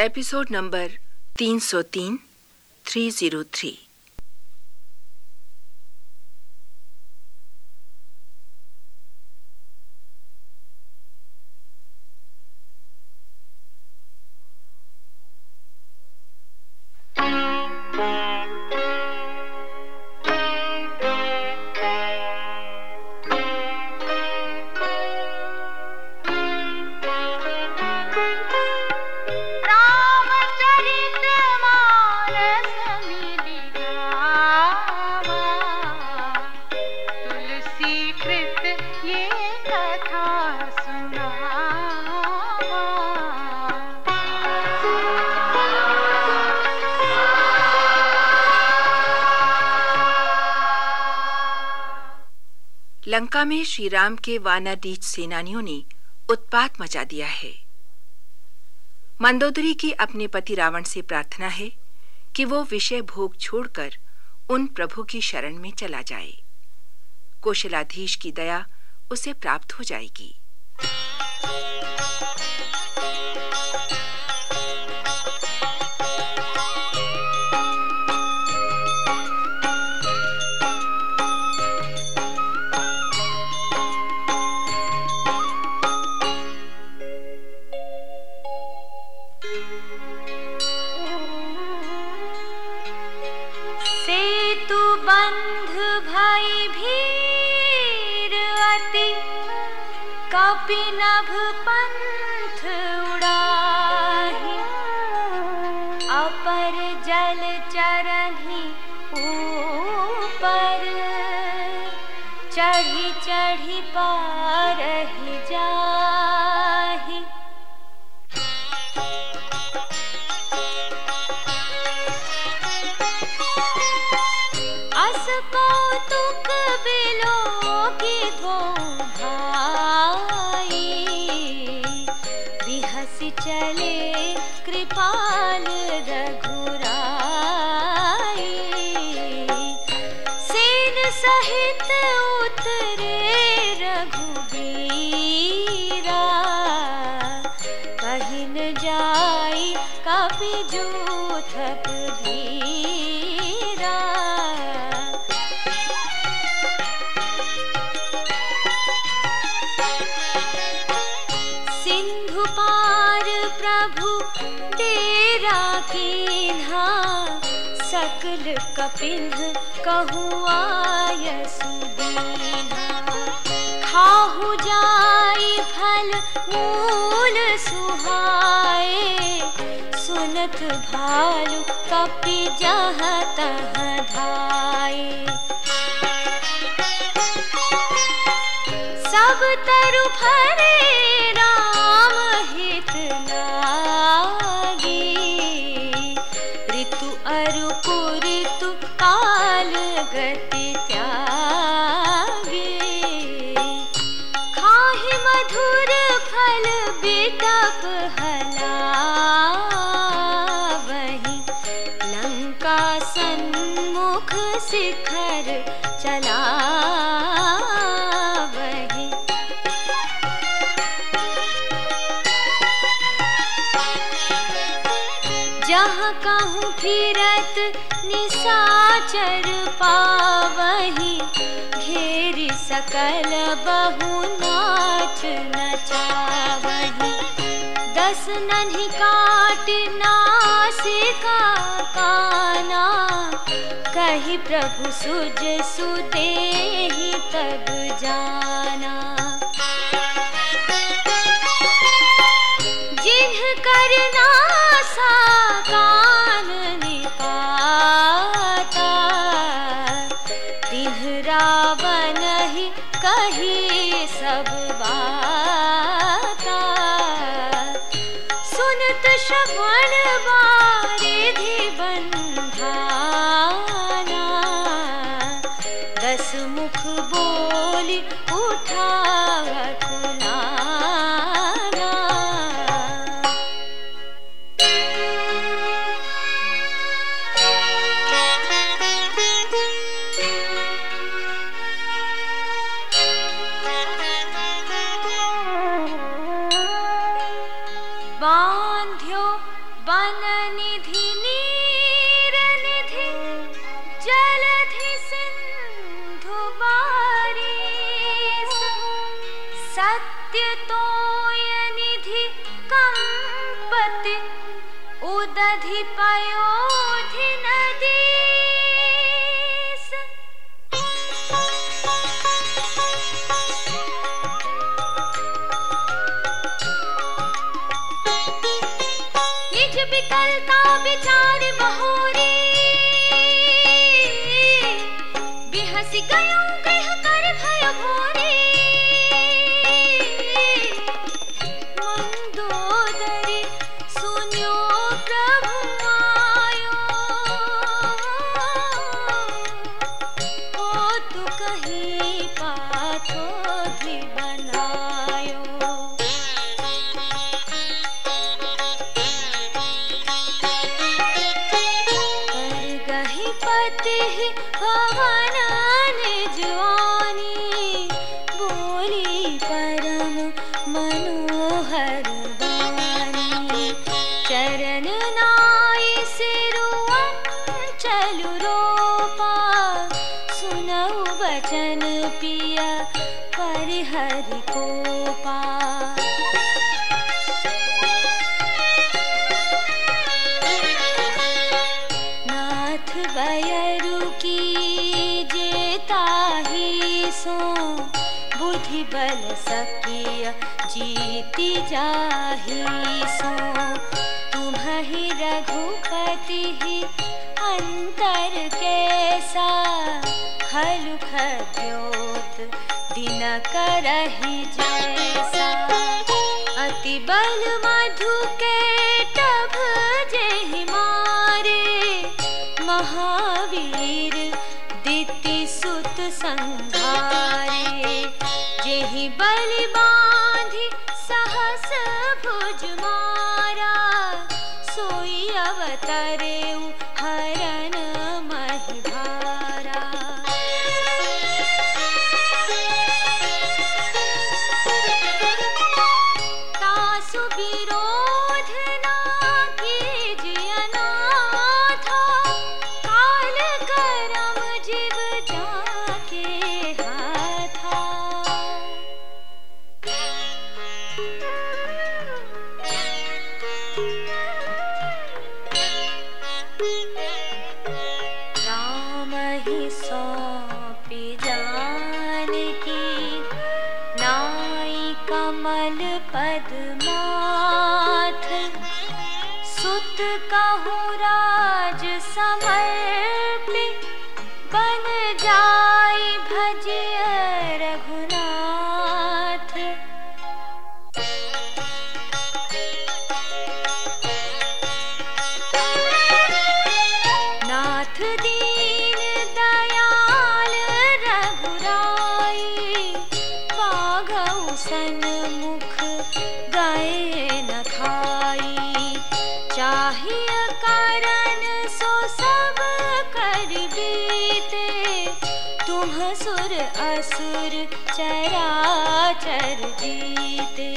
Episode number 303 303 Lanka में श्री राम के वानाडीच सेनानियों ने उत्पात मचा दिया है। मंदोदरी की अपने पति रावण से प्रार्थना है कि वो विषय भोग छोड़कर उन प्रभु की शरण में चला जाए। कौशलाधीश की दया उसे प्राप्त हो जाएगी। नभ पंथ पाल कीन्हा, सकल कपिल कहुआय सुदीना खाहु जाई फल, मूल सुहाए, सुनत भालु कपि जहाँ तहाँ धाये सब तरु भरे लंका सन्मुख शिखर चलावहि जहाँ कहूँ फिरत निशाचर पावही घेर सकल बहु नाच नचावही। दस नन्ही काट नासिका काना कही प्रभु सुज सुते ही तब जाना। सत्य तोय निधि कंपति उदधि पयोधि नदी विकलता विचार बहोरी तुम्हि रघुपति ही अंतर कैसा? खलु खद्योत दिन करहि जैसा। अति बल मधु के टभ जेहि मारे। महावीर दिति सुत संघारे। पागौ मुख गए न खाई। चाहिए कारण सो सब कर बीते। तुम सुर असुर चराचर जीते।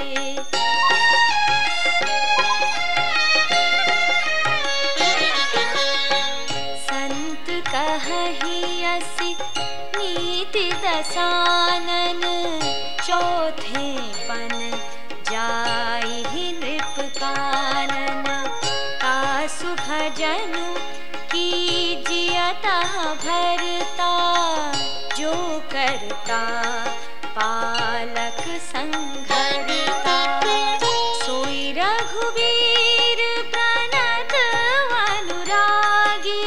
संत कहि असि नीति दसानन कीजियता भरता, जो करता पालक संघरता। सोई रघुवीर प्रणत अनुरागी,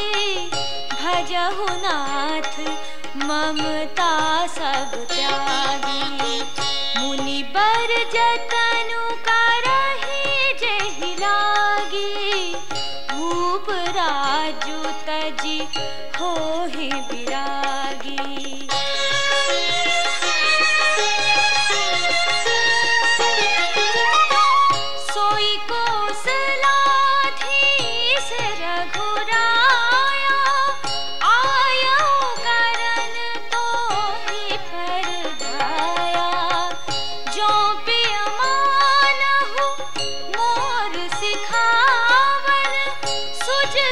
भजहु नाथ ममता सब त्यागी। मुनि बर जतनु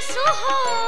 सुहोई